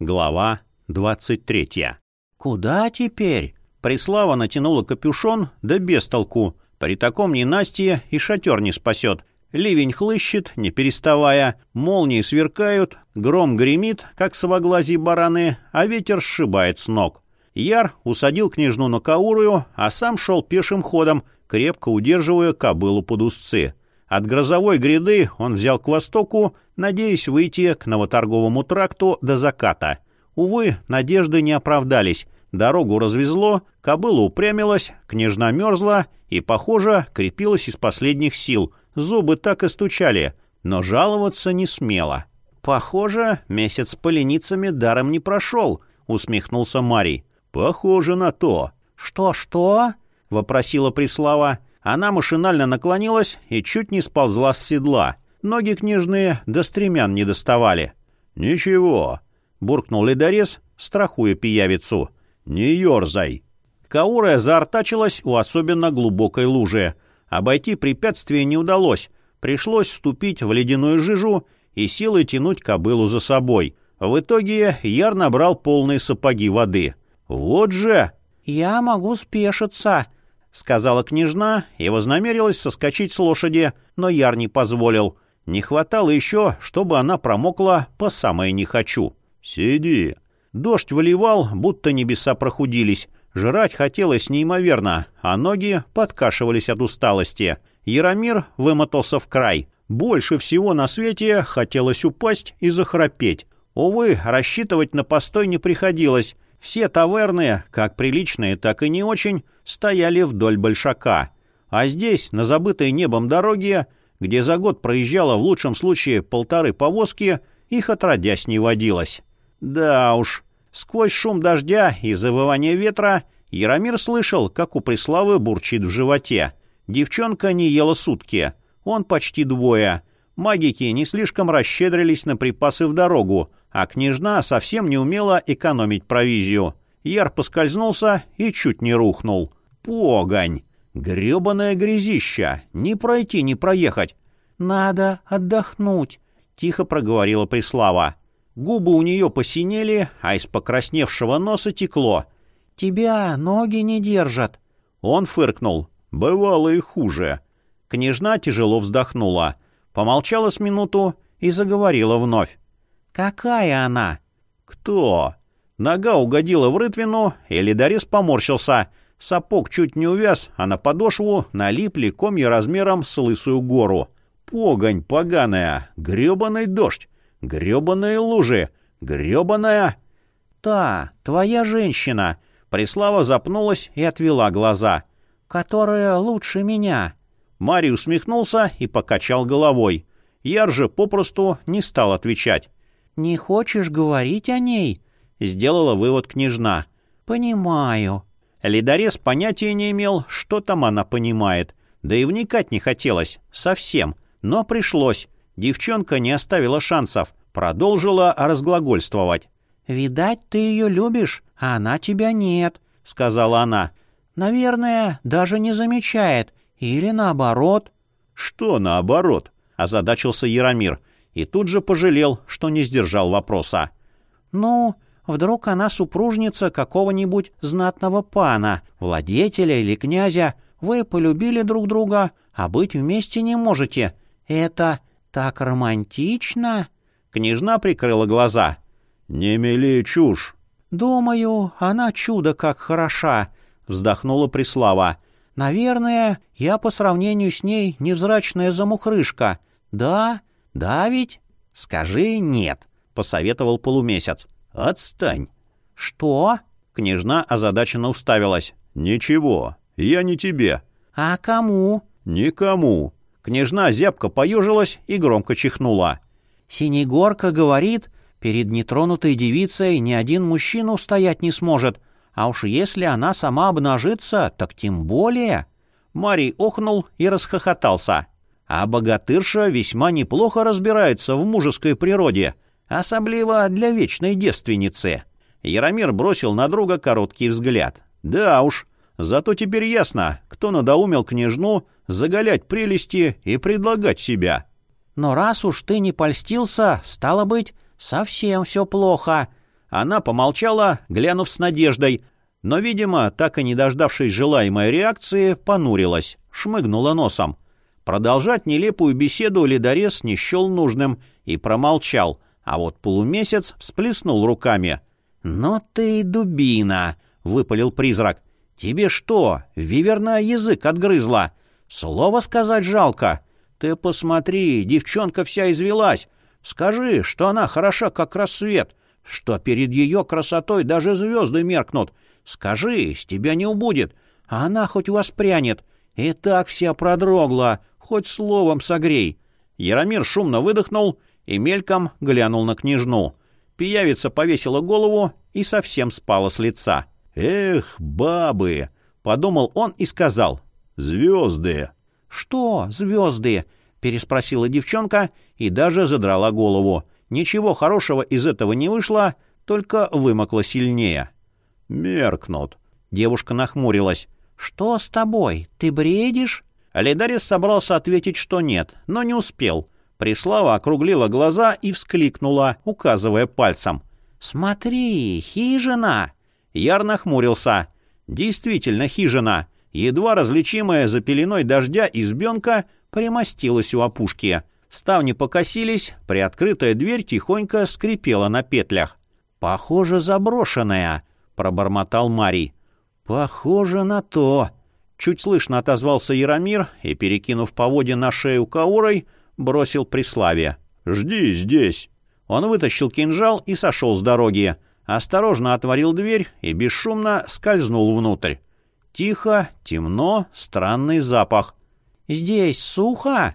Глава 23. «Куда теперь?» Прислава натянула капюшон, да без толку. При таком ненастье и шатер не спасет. Ливень хлыщет, не переставая, молнии сверкают, гром гремит, как совоглазие бараны, а ветер сшибает с ног. Яр усадил княжну на каурую, а сам шел пешим ходом, крепко удерживая кобылу под узцы. От грозовой гряды он взял к востоку, надеясь выйти к новоторговому тракту до заката. Увы, надежды не оправдались. Дорогу развезло, кобыла упрямилась, княжна мерзла и, похоже, крепилась из последних сил. Зубы так и стучали, но жаловаться не смела. «Похоже, месяц поленицами даром не прошел», — усмехнулся Марий. «Похоже на то». «Что-что?» — вопросила Преслава. Она машинально наклонилась и чуть не сползла с седла. Ноги княжные до стремян не доставали. «Ничего», — буркнул ледорез, страхуя пиявицу. «Не ерзай». Каурая заортачилась у особенно глубокой лужи. Обойти препятствие не удалось. Пришлось вступить в ледяную жижу и силой тянуть кобылу за собой. В итоге Яр набрал полные сапоги воды. «Вот же!» «Я могу спешиться», — сказала княжна и вознамерилась соскочить с лошади, но Яр не позволил. Не хватало еще, чтобы она промокла по самое не хочу. «Сиди». Дождь выливал, будто небеса прохудились. Жрать хотелось неимоверно, а ноги подкашивались от усталости. Яромир вымотался в край. Больше всего на свете хотелось упасть и захрапеть. Увы, рассчитывать на постой не приходилось. Все таверны, как приличные, так и не очень, стояли вдоль большака. А здесь, на забытой небом дороге, где за год проезжало в лучшем случае полторы повозки, их отродясь не водилось. Да уж, сквозь шум дождя и завывание ветра Яромир слышал, как у Преславы бурчит в животе. Девчонка не ела сутки, он почти двое. Магики не слишком расщедрились на припасы в дорогу, а княжна совсем не умела экономить провизию. Яр поскользнулся и чуть не рухнул. Погонь! Грёбаное грязища! Не пройти, не проехать! «Надо отдохнуть», — тихо проговорила Преслава. Губы у нее посинели, а из покрасневшего носа текло. «Тебя ноги не держат». Он фыркнул. «Бывало и хуже». Княжна тяжело вздохнула. Помолчала с минуту и заговорила вновь. «Какая она?» «Кто?» Нога угодила в рытвину, и поморщился. Сапог чуть не увяз, а на подошву налипли комья размером с лысую гору. Погонь поганая, грёбаный дождь, грёбаные лужи, грёбаная... «Та, твоя женщина!» Преслава запнулась и отвела глаза. «Которая лучше меня!» Марий усмехнулся и покачал головой. Яр же попросту не стал отвечать. «Не хочешь говорить о ней?» — сделала вывод княжна. «Понимаю». Ледорез понятия не имел, что там она понимает. Да и вникать не хотелось. Совсем. Но пришлось. Девчонка не оставила шансов. Продолжила разглагольствовать. «Видать, ты ее любишь, а она тебя нет», — сказала она. «Наверное, даже не замечает. Или наоборот». «Что наоборот?» — озадачился Яромир и тут же пожалел, что не сдержал вопроса. «Ну, вдруг она супружница какого-нибудь знатного пана, владетеля или князя. Вы полюбили друг друга, а быть вместе не можете. Это так романтично!» Княжна прикрыла глаза. «Не мели чушь!» «Думаю, она чудо как хороша!» — вздохнула Преслава. «Наверное, я по сравнению с ней невзрачная замухрышка. Да, «Да ведь?» «Скажи нет», — посоветовал полумесяц. «Отстань». «Что?» — княжна озадаченно уставилась. «Ничего, я не тебе». «А кому?» «Никому». Княжна зябко поежилась и громко чихнула. «Синегорка говорит, перед нетронутой девицей ни один мужчина устоять не сможет, а уж если она сама обнажится, так тем более...» Марий охнул и расхохотался а богатырша весьма неплохо разбирается в мужеской природе, особливо для вечной девственницы. Яромир бросил на друга короткий взгляд. Да уж, зато теперь ясно, кто надоумел княжну заголять прелести и предлагать себя. Но раз уж ты не польстился, стало быть, совсем все плохо. Она помолчала, глянув с надеждой, но, видимо, так и не дождавшись желаемой реакции, понурилась, шмыгнула носом. Продолжать нелепую беседу ледорез не счел нужным и промолчал, а вот полумесяц всплеснул руками. «Но ты дубина!» — выпалил призрак. «Тебе что, виверна язык отгрызла? Слово сказать жалко. Ты посмотри, девчонка вся извелась. Скажи, что она хороша, как рассвет, что перед ее красотой даже звезды меркнут. Скажи, с тебя не убудет, а она хоть воспрянет. И так вся продрогла, хоть словом согрей». Яромир шумно выдохнул и мельком глянул на княжну. Пиявица повесила голову и совсем спала с лица. «Эх, бабы!» — подумал он и сказал. «Звезды!» «Что звезды?» — переспросила девчонка и даже задрала голову. Ничего хорошего из этого не вышло, только вымокло сильнее. «Меркнут». Девушка нахмурилась. «Что с тобой? Ты бредишь?» Алидарис собрался ответить, что нет, но не успел. Преслава округлила глаза и вскликнула, указывая пальцем. «Смотри, хижина!» Яр нахмурился. «Действительно хижина!» Едва различимая за пеленой дождя избенка примостилась у опушки. Ставни покосились, приоткрытая дверь тихонько скрипела на петлях. «Похоже, заброшенная», — пробормотал Марий. «Похоже на то», — чуть слышно отозвался Яромир и, перекинув поводья на шею Каурой, бросил Преславе. «Жди здесь». Он вытащил кинжал и сошел с дороги. Осторожно отворил дверь и бесшумно скользнул внутрь. Тихо, темно, странный запах. «Здесь сухо?»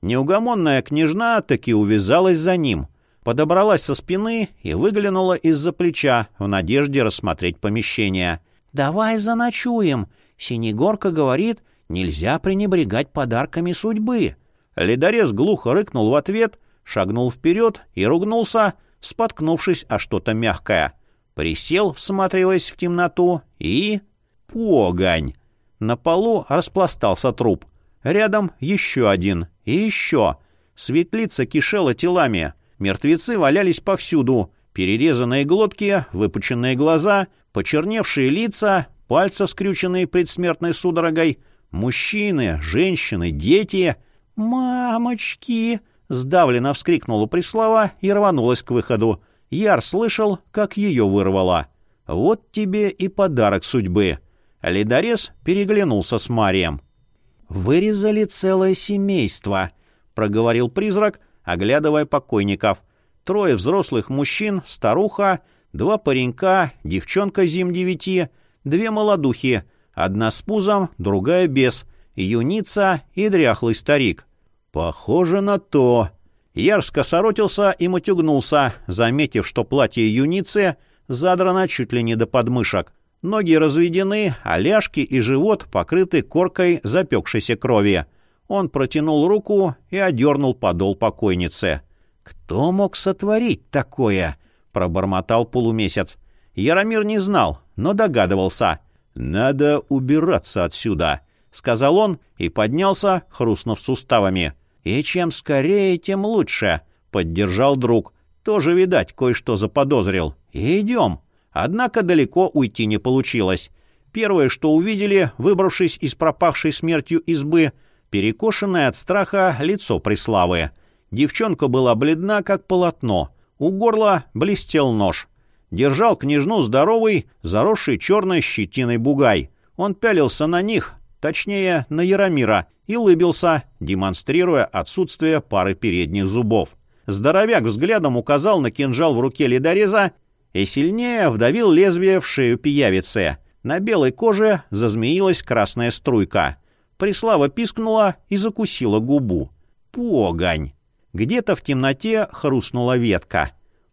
Неугомонная княжна таки увязалась за ним. Подобралась со спины и выглянула из-за плеча в надежде рассмотреть помещение. «Давай заночуем. Синегорка говорит, нельзя пренебрегать подарками судьбы». Ледорез глухо рыкнул в ответ, шагнул вперед и ругнулся, споткнувшись о что-то мягкое. Присел, всматриваясь в темноту, и... Погонь! На полу распластался труп. Рядом еще один. И еще. Светлица кишела телами. Мертвецы валялись повсюду. Перерезанные глотки, выпученные глаза, почерневшие лица, пальцы, скрюченные предсмертной судорогой. Мужчины, женщины, дети. «Мамочки!» — сдавленно вскрикнула Преслава и рванулась к выходу. Яр слышал, как ее вырвало. «Вот тебе и подарок судьбы». Ледорез переглянулся с Марием. «Вырезали целое семейство», — проговорил призрак, оглядывая покойников. Трое взрослых мужчин, старуха, два паренька, девчонка зим девяти, две молодухи, одна с пузом, другая без, юница и дряхлый старик. «Похоже на то». Яр скосоротился и матюгнулся, заметив, что платье юницы задрано чуть ли не до подмышек. Ноги разведены, а ляжки и живот покрыты коркой запекшейся крови. Он протянул руку и одернул подол покойницы. «Кто мог сотворить такое?» — пробормотал полумесяц. Яромир не знал, но догадывался. «Надо убираться отсюда», — сказал он и поднялся, хрустнув суставами. «И чем скорее, тем лучше», — поддержал друг. «Тоже, видать, кое-что заподозрил. Идем». Однако далеко уйти не получилось. Первое, что увидели, выбравшись из пропахшей смертью избы, перекошенное от страха лицо Преславы. Девчонка была бледна, как полотно. У горла блестел нож. Держал княжну здоровый, заросший черной щетиной бугай. Он пялился на них, точнее, на Яромира, и лыбился, демонстрируя отсутствие пары передних зубов. Здоровяк взглядом указал на кинжал в руке ледореза и сильнее вдавил лезвие в шею пиявицы. На белой коже зазмеилась красная струйка. Прислава пискнула и закусила губу. Погонь! Где-то в темноте хрустнула ветка.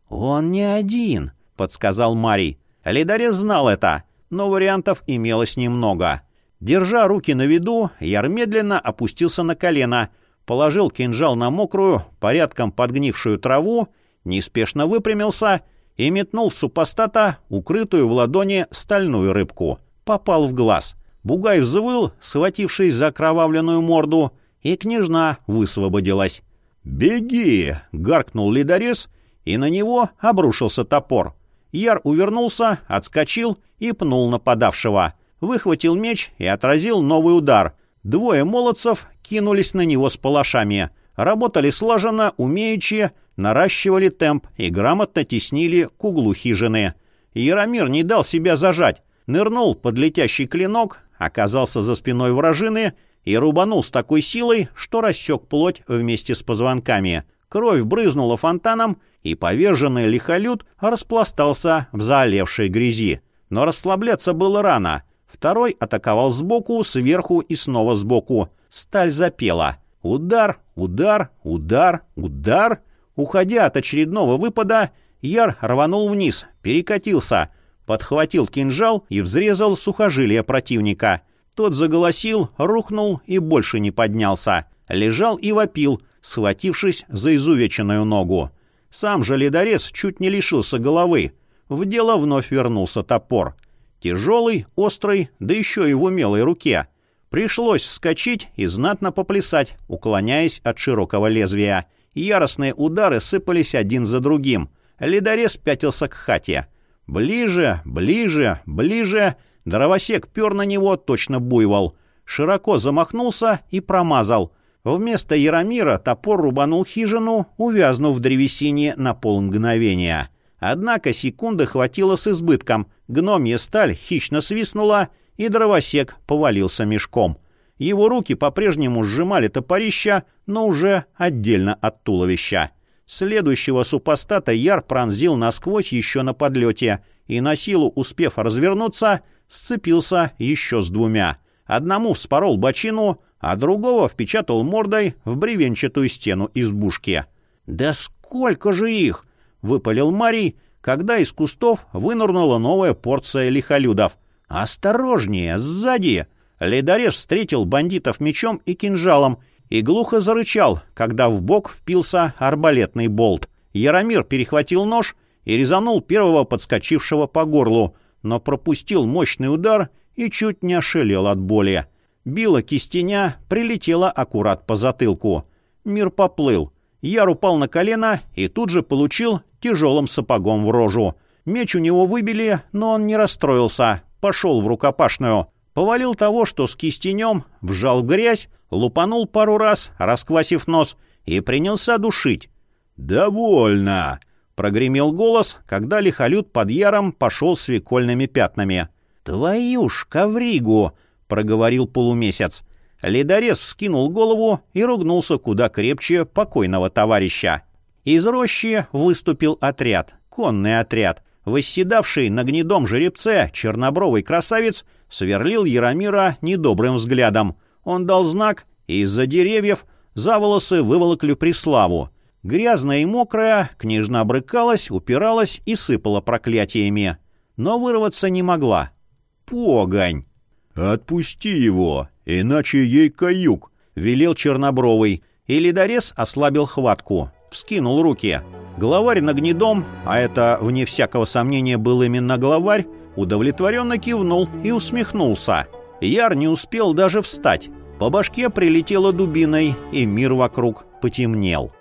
«Он не один», — подсказал Марий. Ледорез знал это, но вариантов имелось немного. Держа руки на виду, Яр медленно опустился на колено, положил кинжал на мокрую, порядком подгнившую траву, неспешно выпрямился — и метнул в супостата укрытую в ладони стальную рыбку. Попал в глаз. Бугай взвыл, схватившись за кровавленную морду, и княжна высвободилась. «Беги!» — гаркнул ледорез, и на него обрушился топор. Яр увернулся, отскочил и пнул нападавшего. Выхватил меч и отразил новый удар. Двое молодцев кинулись на него с палашами. Работали слаженно, умеючи, наращивали темп и грамотно теснили к углу хижины. Яромир не дал себя зажать. Нырнул под летящий клинок, оказался за спиной вражины и рубанул с такой силой, что рассек плоть вместе с позвонками. Кровь брызнула фонтаном, и поверженный лихолюд распластался в заолевшей грязи. Но расслабляться было рано. Второй атаковал сбоку, сверху и снова сбоку. Сталь запела. Удар, удар, удар, удар. Уходя от очередного выпада, Яр рванул вниз, перекатился, подхватил кинжал и взрезал сухожилие противника. Тот заголосил, рухнул и больше не поднялся. Лежал и вопил, схватившись за изувеченную ногу. Сам же ледорез чуть не лишился головы. В дело вновь вернулся топор. Тяжелый, острый, да еще и в умелой руке. Пришлось вскочить и знатно поплясать, уклоняясь от широкого лезвия. Яростные удары сыпались один за другим. Ледорез пятился к хате. Ближе, ближе, ближе. Дровосек пер на него, точно буйвол. Широко замахнулся и промазал. Вместо Яромира топор рубанул хижину, увязнув в древесине на полмгновения. Однако секунды хватило с избытком. Гномья сталь хищно свистнула, и дровосек повалился мешком. Его руки по-прежнему сжимали топорища, но уже отдельно от туловища. Следующего супостата Яр пронзил насквозь еще на подлете и, на силу успев развернуться, сцепился еще с двумя. Одному вспорол бочину, а другого впечатал мордой в бревенчатую стену избушки. «Да сколько же их!» — выпалил Марий, когда из кустов вынырнула новая порция лихолюдов. «Осторожнее, сзади!» Ледорез встретил бандитов мечом и кинжалом и глухо зарычал, когда в бок впился арбалетный болт. Яромир перехватил нож и резанул первого подскочившего по горлу, но пропустил мощный удар и чуть не ошелел от боли. Била кистеня, прилетела аккурат по затылку. Мир поплыл. Яр упал на колено и тут же получил тяжелым сапогом в рожу. Меч у него выбили, но он не расстроился. Пошел в рукопашную. Повалил того, что с кистенем, вжал в грязь, лупанул пару раз, расквасив нос, и принялся душить. «Довольно!» — прогремел голос, когда лихолют под яром пошел свекольными пятнами. «Твою ж ковригу!» — проговорил полумесяц. Ледорез вскинул голову и ругнулся куда крепче покойного товарища. Из рощи выступил отряд, конный отряд. Восседавший на гнедом жеребце чернобровый красавец сверлил Яромира недобрым взглядом. Он дал знак, и из-за деревьев за волосы выволокли Преславу. Грязная и мокрая, княжна брыкалась, упиралась и сыпала проклятиями. Но вырваться не могла. Погонь! «Отпусти его, иначе ей каюк», — велел Чернобровый, и ледорез ослабил хватку, вскинул руки. Главарь на гнедом, а это, вне всякого сомнения, был именно главарь, удовлетворенно кивнул и усмехнулся. Яр не успел даже встать. По башке прилетела дубиной, и мир вокруг потемнел.